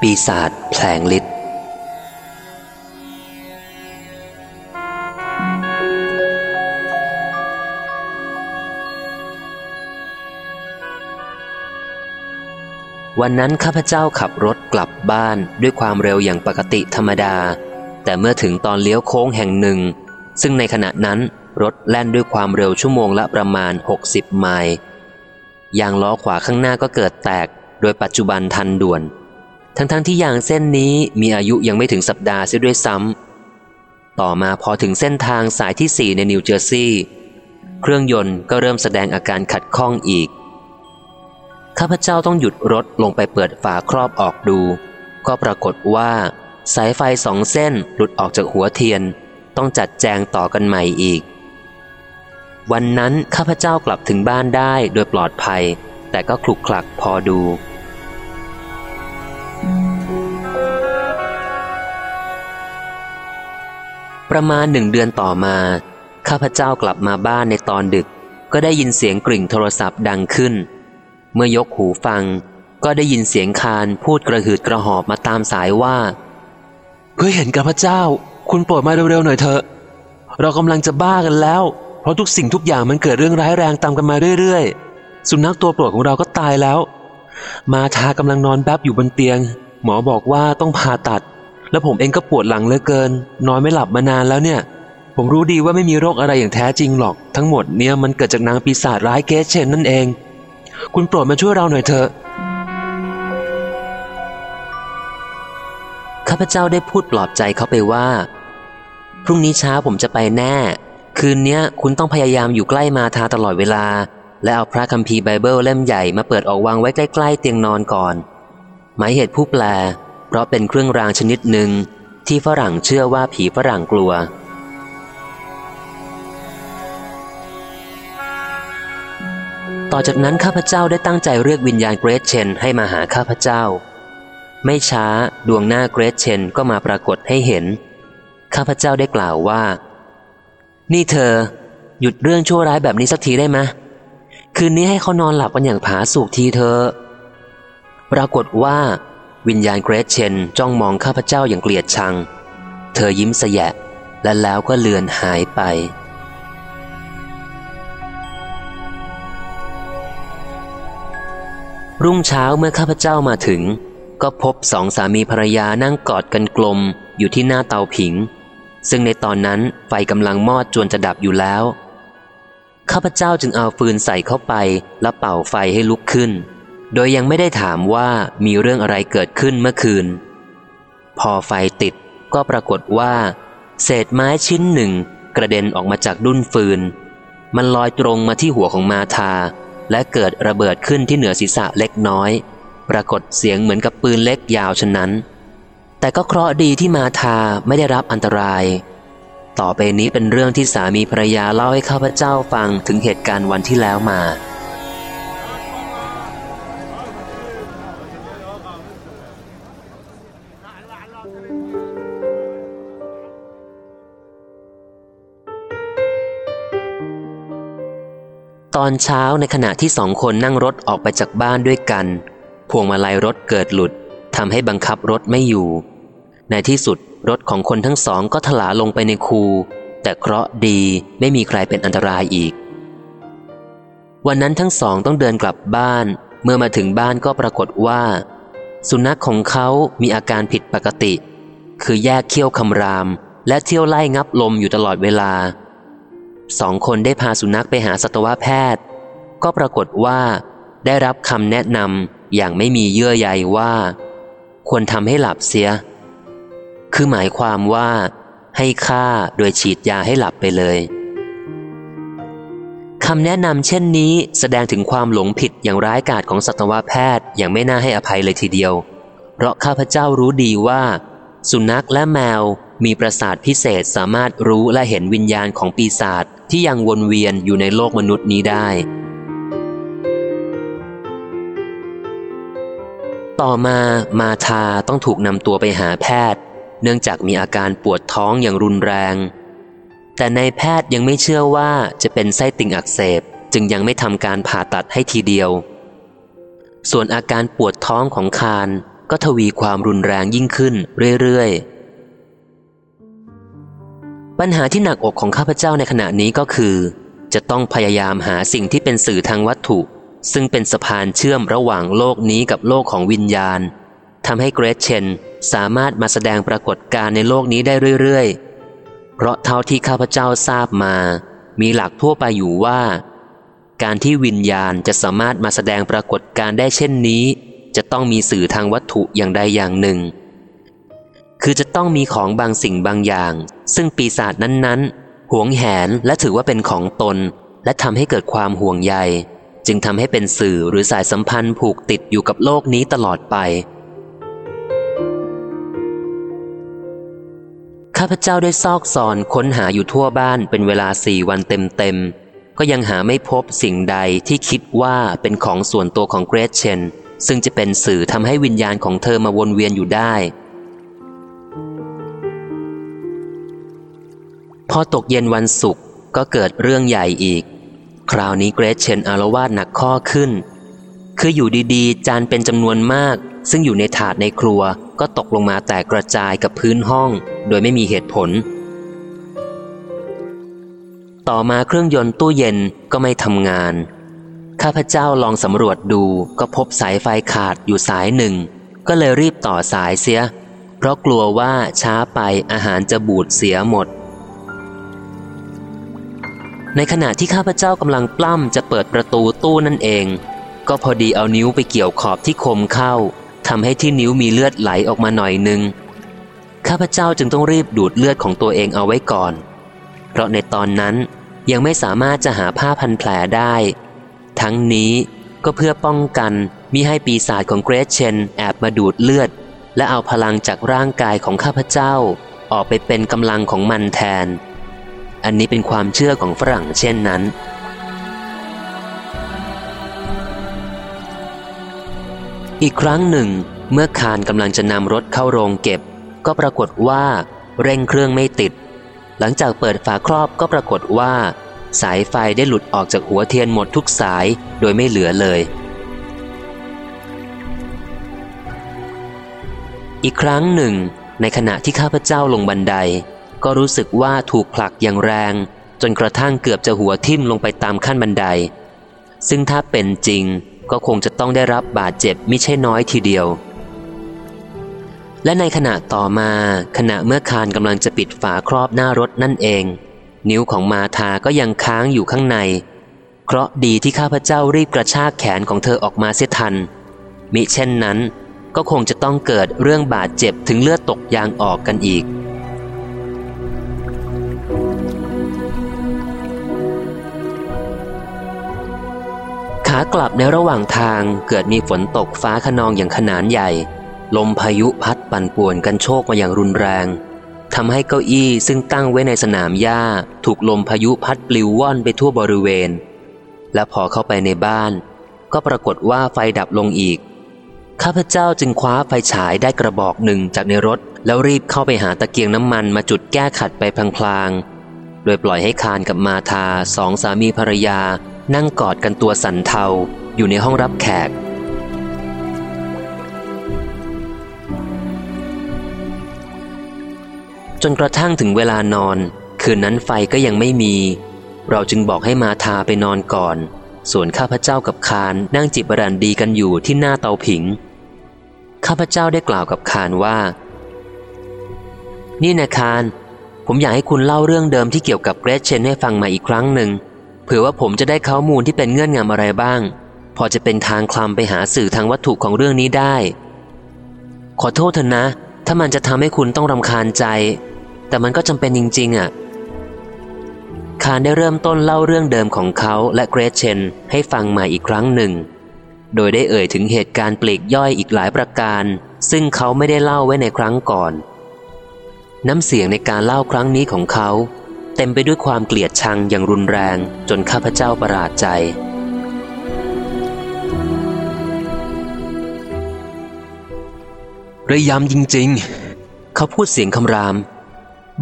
ปีศาจแผลงฤทธิ์วันนั้นข้าพเจ้าขับรถกลับบ้านด้วยความเร็วอย่างปกติธรรมดา แต่เมื่อถึงตอนเลี้ยวโค้งแห่งหนึ่ง ซึ่งในขณะนั้นรถแล่นด้วยความเร็วชั่วโมงละประมาณ 60 ไมล์ ยางล้อขวาข้างหน้าก็เกิดแตก โดยปัจจุบันทันด่วน ทั้งๆทที่ยางเส้นนี้มีอายุยังไม่ถึงสัปดาห์เสียด้วยซ้ำต่อมาพอถึงเส้นทางสายที่ 4 ในนิวเจอร์ซีย์เครื่องยนต์ก็เริ่มแสดงอาการขัดข้องอีก ข้าพเจ้าต้องหยุดรถลงไปเปิดฝาครอบออกดู ก็ปรากฏว่า สายไฟสองเส้นหลุดออกจากหัวเทียน ต้องจัดแจงต่อกันใหม่อีก วันนั้นข้าพเจ้ากลับถึงบ้านได้โดยปลอดภัย แต่ก็คลุกคลักพอดู ประมาณหนึ่งเดือนต่อมา ข้าพเจ้ากลับมาบ้านในตอนดึก ก็ได้ยินเสียงกริ่งโทรศัพท์ดังขึ้น เมื่อยกหูฟัง ก็ได้ยินเสียงคานพูดกระหืดกระหอบมาตามสายว่าเพื่อเห็นกับพระเจ้า คุณโปรดมาเร็วๆหน่อยเถอะ เรากำลังจะบ้ากันแล้ว ราะทุกสิ่งทุกอย่างมันเกิดเรื่องร้ายแรงตามกันมาเรื่อยๆ สุนัขตัวโปรดของเราก็ตายแล้ว มาทากำลังนอนแป๊บอยู่บนเตียง หมอบอกว่าต้องผ่าตัด แล้วผมเองก็ปวดหลังเหลือเกิน นอนไม่หลับมานานแล้วเนี่ย ผมรู้ดีว่าไม่มีโรคอะไรอย่างแท้จริงหรอก ทั้งหมดเนี่ยมันเกิดจากนางปีศาจร้ายเกสเชนนั่นเอง คุณโปรดมาช่วยเราหน่อยเถอะข้าพเจ้าได้พูดปลอบใจเขาไปว่า พรุ่งนี้เช้าผมจะไปแน่ คืนนี้คุณต้องพยายามอยู่ใกล้มาทาตลอดเวลา และเอาพระคัมภีร์ไบเบิลเล่มใหญ่มาเปิดออกวางไว้ใกล้ ๆ เตียงนอนก่อน หมายเหตุผู้แปล เพราะเป็นเครื่องรางชนิดหนึ่งที่ฝรั่งเชื่อว่าผีฝรั่งกลัว ต่อจากนั้นข้าพเจ้าได้ตั้งใจเรียกวิญญาณเกรซเชนให้มาหาข้าพเจ้า ไม่ช้าดวงหน้าเกรซเชนก็มาปรากฏให้เห็น ข้าพเจ้าได้กล่าวว่า นี่เธอ หยุดเรื่องชั่วร้ายแบบนี้สักทีได้ไหมคืนนี้ให้เขานอนหลับกันอย่างผาสุกทีเธอ ปรากฏว่า วิญญาณเกรซเชนจ้องมองข้าพเจ้าอย่างเกลียดชัง เธอยิ้มแสยะ และแล้วก็เลือนหายไปรุ่งเช้าเมื่อข้าพเจ้ามาถึง ก็พบสองสามีภรรยานั่งกอดกันกลมอยู่ที่หน้าเตาผิง ซึ่งในตอนนั้นไฟกำลังมอดจวนจะดับอยู่แล้ว ข้าพเจ้าจึงเอาฟืนใส่เข้าไปแล้วเป่าไฟให้ลุกขึ้น โดยยังไม่ได้ถามว่ามีเรื่องอะไรเกิดขึ้นเมื่อคืน พอไฟติดก็ปรากฏว่า เศษไม้ชิ้นหนึ่ง กระเด็นออกมาจากดุ้นฟืน มันลอยตรงมาที่หัวของมาทา และเกิดระเบิดขึ้นที่เหนือศีรษะเล็กน้อย ปรากฏเสียงเหมือนกับปืนเล็กยาวฉะนั้น แต่ก็เคราะห์ดีที่มาทาไม่ได้รับอันตราย ต่อไปนี้เป็นเรื่องที่สามีภรรยาเล่าให้ข้าพเจ้าฟังถึงเหตุการณ์วันที่แล้วมา ตอนเช้าในขณะที่สองคนนั่งรถออกไปจากบ้านด้วยกัน พวงมาลัยรถเกิดหลุดทำให้บังคับรถไม่อยู่ ในที่สุดรถของคนทั้งสองก็ถลาลงไปในคู แต่เคราะดีไม่มีใครเป็นอันตรายอีก วันนั้นทั้งสองต้องเดินกลับบ้าน เมื่อมาถึงบ้านก็ปรากฏว่า สุนัขของเขามีอาการผิดปกติ คือแยกเขี้ยวคำราม และเที่ยวไล่งับลมอยู่ตลอดเวลาสองคนได้พาสุนัขไปหาสัตวแพทย์ ก็ปรากฏว่าได้รับคำแนะนำอย่างไม่มีเยื่อใยว่า ควรทำให้หลับเสีย คือหมายความว่าให้ฆ่าโดยฉีดยาให้หลับไปเลยคำแนะนำเช่นนี้แสดงถึงความหลงผิดอย่างร้ายกาจของสัตวแพทย์อย่างไม่น่าให้อภัยเลยทีเดียว เพราะข้าพเจ้ารู้ดีว่า สุนัขและแมวมีประสาทพิเศษสามารถรู้และเห็นวิญญาณของปีศาจที่ยังวนเวียนอยู่ในโลกมนุษย์นี้ได้ ต่อมามาทาต้องถูกนำตัวไปหาแพทย์ เนื่องจากมีอาการปวดท้องอย่างรุนแรง แต่ในแพทย์ยังไม่เชื่อว่าจะเป็นไส้ติ่งอักเสบจึงยังไม่ทำการผ่าตัดให้ทีเดียว ส่วนอาการปวดท้องของคารก็ทวีความรุนแรงยิ่งขึ้นเรื่อยๆ ปัญหาที่หนักอกของข้าพเจ้าในขณะนี้ก็คือ จะต้องพยายามหาสิ่งที่เป็นสื่อทางวัตถุ ซึ่งเป็นสะพานเชื่อมระหว่างโลกนี้กับโลกของวิญญาณทำให้เกรซเชน สามารถมาแสดงปรากฏการณ์ในโลกนี้ได้เรื่อยๆ เพราะเท่าที่ข้าพเจ้าทราบมา มีหลักทั่วไปอยู่ว่า การที่วิญญาณจะสามารถมาแสดงปรากฏการณ์ได้เช่นนี้ จะต้องมีสื่อทางวัตถุอย่างใดอย่างหนึ่ง คือจะต้องมีของบางสิ่งบางอย่าง ซึ่งปีศาจนั้นๆ หวงแหนและถือว่าเป็นของตน และทำให้เกิดความห่วงใย จึงทำให้เป็นสื่อหรือสายสัมพันธ์ผูกติดอยู่กับโลกนี้ตลอดไป พเจ้าได้ซอกซอนค้นหาอยู่ทั่วบ้านเป็นเวลาสี่วันเต็มๆ ก็ยังหาไม่พบสิ่งใดที่คิดว่าเป็นของส่วนตัวของเกรซเชน ซึ่งจะเป็นสื่อทำให้วิญญาณของเธอมาวนเวียนอยู่ได้ พอตกเย็นวันศุกร์ก็เกิดเรื่องใหญ่อีก คราวนี้เกรซเชนอารวาสหนักข้อขึ้น คืออยู่ดีๆ จานเป็นจำนวนมาก ซึ่งอยู่ในถาดในครัว ก็ตกลงมาแตกกระจายกับพื้นห้อง โดยไม่มีเหตุผล ต่อมาเครื่องยนต์ตู้เย็นก็ไม่ทำงาน ข้าพเจ้าลองสำรวจดูก็พบสายไฟขาดอยู่สายหนึ่ง ก็เลยรีบต่อสายเสีย เพราะกลัวว่าช้าไปอาหารจะบูดเสียหมด ในขณะที่ข้าพเจ้ากำลังปล้ำจะเปิดประตูตู้นั่นเอง ก็พอดีเอานิ้วไปเกี่ยวขอบที่คมเข้า ทำให้ที่นิ้วมีเลือดไหลออกมาหน่อยหนึ่งข้าพเจ้าจึงต้องรีบดูดเลือดของตัวเองเอาไว้ก่อน เพราะในตอนนั้นยังไม่สามารถจะหาผ้าพันแผลได้ ทั้งนี้ก็เพื่อป้องกันมิให้ปีศาจของเกรซเชนแอบมาดูดเลือด และเอาพลังจากร่างกายของข้าพเจ้า ออกไปเป็นกำลังของมันแทน อันนี้เป็นความเชื่อของฝรั่งเช่นนั้น อีกครั้งหนึ่ง เมื่อคานกำลังจะนำรถเข้าโรงเก็บ ก็ปรากฏว่า เร่งเครื่องไม่ติด หลังจากเปิดฝาครอบก็ปรากฏว่า สายไฟได้หลุดออกจากหัวเทียนหมดทุกสายโดยไม่เหลือเลย อีกครั้งหนึ่ง ในขณะที่ข้าพเจ้าลงบันได ก็รู้สึกว่าถูกผลักอย่างแรง จนกระทั่งเกือบจะหัวทิ่มลงไปตามขั้นบันได ซึ่งถ้าเป็นจริง ก็คงจะต้องได้รับบาดเจ็บมิใช่น้อยทีเดียว และในขณะต่อมาขณะเมื่อคานกำลังจะปิดฝาครอบหน้ารถนั่นเอง นิ้วของมาทาก็ยังค้างอยู่ข้างในเพราะดีที่ข้าพเจ้ารีบกระชากแขนของเธอออกมาเสียทัน มิเช่นนั้น ก็คงจะต้องเกิดเรื่องบาดเจ็บถึงเลือดตกยางออกกันอีกากลับในระหว่างทางเกิดมีฝนตกฟ้าขนองอย่างขนานใหญ่ ลมพายุพัดปั่นป่วนกันโชกมาอย่างรุนแรงทำให้เก้าอี้ซึ่งตั้งไว้ในสนามหญ้า ถูกลมพายุพัดปลิวว่อนไปทั่วบริเวณ และพอเข้าไปในบ้าน ก็ปรากฏว่าไฟดับลงอีก ข้าพเจ้าจึงคว้าไฟฉายได้กระบอกหนึ่งจากในรถ แล้วรีบเข้าไปหาตะเกียงน้ำมันมาจุดแก้ขัดไปพลางๆ โดยปล่อยให้คานกับมาทาสองสามีภรรยา นั่งกอดกันตัวสันเทาอยู่ในห้องรับแขก จนกระทั่งถึงเวลานอน คืนนั้นไฟก็ยังไม่มี เราจึงบอกให้มาทาไปนอนก่อน ส่วนข้าพเจ้ากับคานนั่งจิบรันดีกันอยู่ที่หน้าเตาผิง ข้าพเจ้าได้กล่าวกับคานว่า นี่นะคานผมอยากให้คุณเล่าเรื่องเดิมที่เกี่ยวกับเกรซเชนให้ฟังมาอีกครั้งหนึ่ง เผื่อว่าผมจะได้ข้อมูลที่เป็นเงื่อนงำอะไรบ้าง พอจะเป็นทางคลำไปหาสื่อทางวัตถุของเรื่องนี้ได้ ขอโทษเถอะนะ ถ้ามันจะทำให้คุณต้องรำคาญใจ แต่มันก็จำเป็นจริง ๆอะ่ะคารได้เริ่มต้นเล่าเรื่องเดิมของเขาและเกรซเชนให้ฟังมาอีกครั้งหนึ่ง โดยได้เอ่ยถึงเหตุการณ์ปลีกย่อยอีกหลายประการ ซึ่งเขาไม่ได้เล่าไว้ในครั้งก่อน น้ำเสียงในการเล่าครั้งนี้ของเขา เต็มไปด้วยความเกลียดชังอย่างรุนแรงจนข้าพเจ้าประหลาดใจ ระยำจริงๆ เขาพูดเสียงคำราม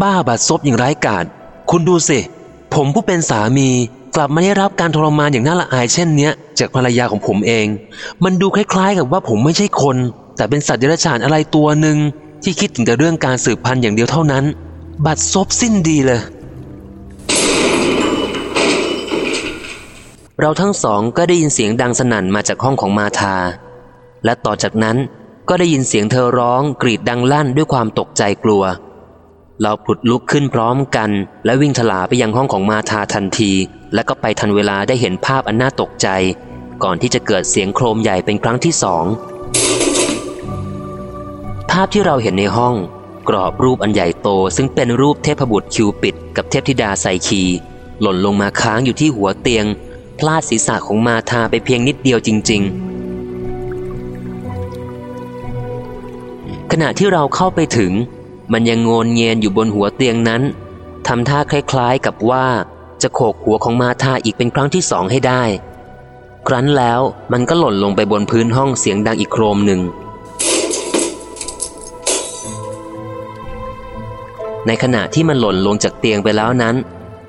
บ้าบาดซบอย่างร้ายกาจคุณดูสิ ผมผู้เป็นสามีกลับมาได้รับการทรมานอย่างน่าละอายเช่นเนี้ย จากภรรยาของผมเอง มันดูคล้ายๆ กับว่าผมไม่ใช่คน แต่เป็นสัตว์เดรัจฉานอะไรตัวหนึ่งที่คิดถึงแต่เรื่องการสืบพันธุ์อย่างเดียวเท่านั้น บัดซบสิ้นดีเลย เราทั้งสองก็ได้ยินเสียงดังสนั่นมาจากห้องของมาธา และต่อจากนั้นก็ได้ยินเสียงเธอร้องกรีดดังลั่นด้วยความตกใจกลัว เราผุดลุกขึ้นพร้อมกัน และวิ่งถลาไปยังห้องของมาธาทันที และก็ไปทันเวลาได้เห็นภาพอันน่าตกใจ ก่อนที่จะเกิดเสียงโครมใหญ่เป็นครั้งที่สองภาพที่เราเห็นในห้อง กรอบรูปอันใหญ่โต ซึ่งเป็นรูปเทพบุตรคิวปิด กับเทพธิดาไซคี หล่นลงมาค้างอยู่ที่หัวเตียง พลาดศีรษะของมาธาไปเพียงนิดเดียวจริง ๆ ขณะที่เราเข้าไปถึง มันยังโงนเงียนอยู่บนหัวเตียงนั้นทำท่าคล้ายๆกับว่าจะโขกหัวของมาธาอีกเป็นครั้งที่สองให้ได้ ครั้นแล้วมันก็หล่นลงไปบนพื้นห้องเสียงดังอีกโครมหนึ่ง ในขณะที่มันหล่นลงจากเตียงไปแล้วนั้น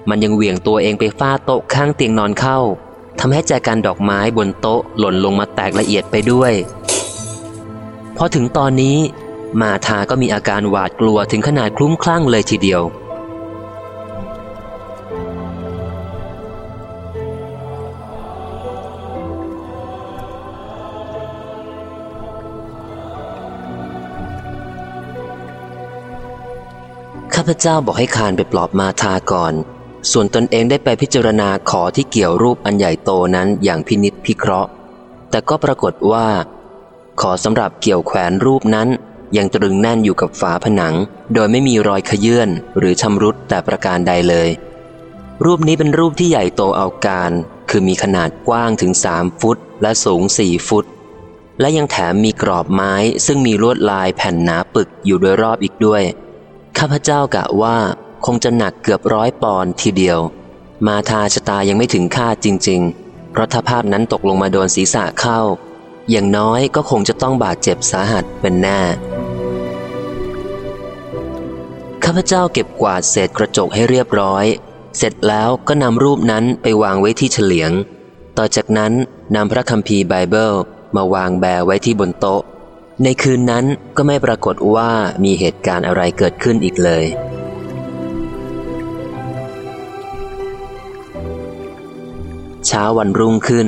มันยังเหวี่ยงตัวเองไปฟาดโต๊ะข้างเตียงนอนเข้าทำให้แจกันดอกไม้บนโต๊ะหล่นลงมาแตกละเอียดไปด้วยพอถึงตอนนี้ มาทาก็มีอาการหวาดกลัวถึงขนาดคลุ้มคลั่งเลยทีเดียว ข้าพเจ้าบอกให้คานไปปลอบมาทาก่อน ส่วนตนเองได้ไปพิจารณาขอที่เกี่ยวรูปอันใหญ่โตนั้นอย่างพินิษพิเคราะห์ แต่ก็ปรากฏว่า ขอสำหรับเกี่ยวแขวนรูปนั้น ยังตรึงแน่นอยู่กับฝาผนัง โดยไม่มีรอยขยื่นหรือชำรุดแต่ประการใดเลย รูปนี้เป็นรูปที่ใหญ่โตเอาการ คือมีขนาดกว้างถึงสามฟุต และสูงสี่ฟุต และยังแถมมีกรอบไม้ซึ่งมีลวดลายแผ่นหนาปึกอยู่โดยรอบอีกด้วย ข้าพเจ้ากะว่า คงจะหนักเกือบร้อยปอนด์ทีเดียว มาทาชะตายังไม่ถึงคาดจริง ๆ เพราะถ้าภาพนั้นตกลงมาโดนศีรษะเข้า อย่างน้อยก็คงจะต้องบาดเจ็บสาหัสเป็นแน่ข้าพเจ้าเก็บกวาดเศษกระจกให้เรียบร้อย เสร็จแล้วก็นำรูปนั้นไปวางไว้ที่เฉลียง ต่อจากนั้นนำพระคัมภีร์ไบเบิลมาวางแบไว้ที่บนโต๊ะ ในคืนนั้นก็ไม่ปรากฏว่ามีเหตุการณ์อะไรเกิดขึ้นอีกเลย เช้าวันรุ่งขึ้น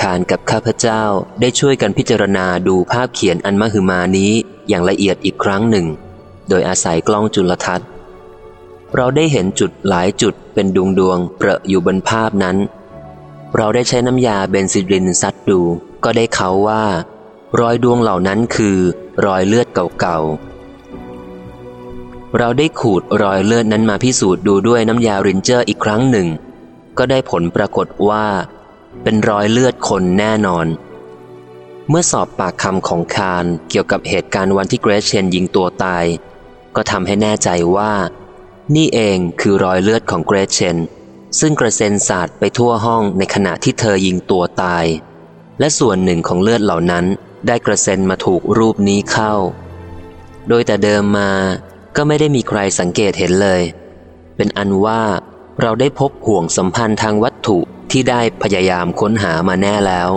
ขานกับข้าพเจ้าได้ช่วยกันพิจารณาดูภาพเขียนอันมหึมานี้อย่างละเอียดอีกครั้งหนึ่ง โดยอาศัยกล้องจุลทรรศน์ เราได้เห็นจุดหลายจุดเป็นดวงดวงเปรอะอยู่บนภาพนั้น เราได้ใช้น้ำยา benzidine ซับดู ก็ได้ความว่า รอยดวงเหล่านั้นคือ รอยเลือดเก่าๆ เราได้ขูดรอยเลือดนั้นมาพิสูจน์ดูด้วยน้ำยารินเจอร์อีกครั้งหนึ่ง ก็ได้ผลปรากฏว่า เป็นรอยเลือดคนแน่นอน เมื่อสอบปากคำของคารเกี่ยวกับเหตุการณ์วันที่เกรซเชนยิงตัวตาย ก็ทำให้แน่ใจว่า นี่เองคือรอยเลือดของเกรซเชนซึ่งกระเซ็นสาดไปทั่วห้องในขณะที่เธอยิงตัวตาย และส่วนหนึ่งของเลือดเหล่านั้นได้กระเซ็นมาถูกรูปนี้เข้า โดยแต่เดิมมาก็ไม่ได้มีใครสังเกตเห็นเลย เป็นอันว่า เราได้พบห่วงสัมพันธ์ทางวัตถุที่ได้พยายามค้นหามาแน่แล้ว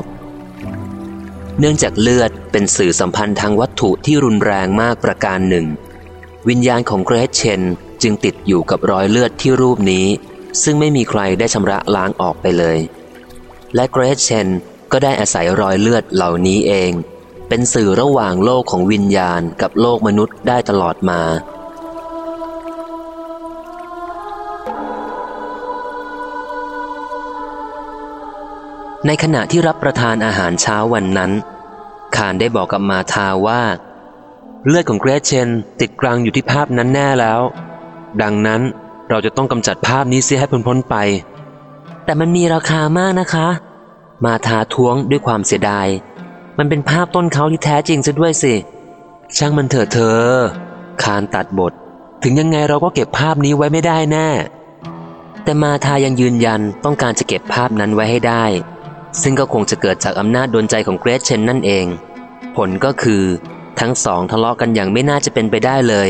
เนื่องจากเลือดเป็นสื่อสัมพันธ์ทางวัตถุที่รุนแรงมากประการหนึ่ง วิญญาณของเกรซเชนจึงติดอยู่กับรอยเลือดที่รูปนี้ ซึ่งไม่มีใครได้ชำระล้างออกไปเลย และเกรซเชนก็ได้อาศัยรอยเลือดเหล่านี้เอง เป็นสื่อระหว่างโลกของวิญญาณกับโลกมนุษย์ได้ตลอดมา ในขณะที่รับประทานอาหารเช้าวันนั้น คานได้บอกกับมาทาว่า เลือดของเกรซเชนติดกลางอยู่ที่ภาพนั้นแน่แล้ว ดังนั้นเราจะต้องกำจัดภาพนี้เสียให้พ้นๆไป แต่มันมีราคามากนะคะ มาทาท้วงด้วยความเสียดาย มันเป็นภาพต้นเขาที่แท้จริงซะด้วยสิ ช่างมันเถอะเธอ คานตัดบท ถึงยังไงเราก็เก็บภาพนี้ไว้ไม่ได้แน่ แต่มาทายังยืนยันต้องการจะเก็บภาพนั้นไว้ให้ได้ ซึ่งก็คงจะเกิดจากอำนาจดนใจของเกรซเชนนั่นเอง ผลก็คือทั้งสองทะเลาะกันอย่างไม่น่าจะเป็นไปได้เลย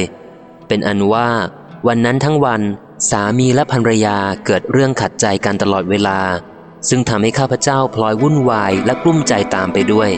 เป็นอันว่า วันนั้นทั้งวันสามีและภรรยาเกิดเรื่องขัดใจกันตลอดเวลา ซึ่งทำให้ข้าพเจ้าพลอยวุ่นวายและกลุ้มใจตามไปด้วย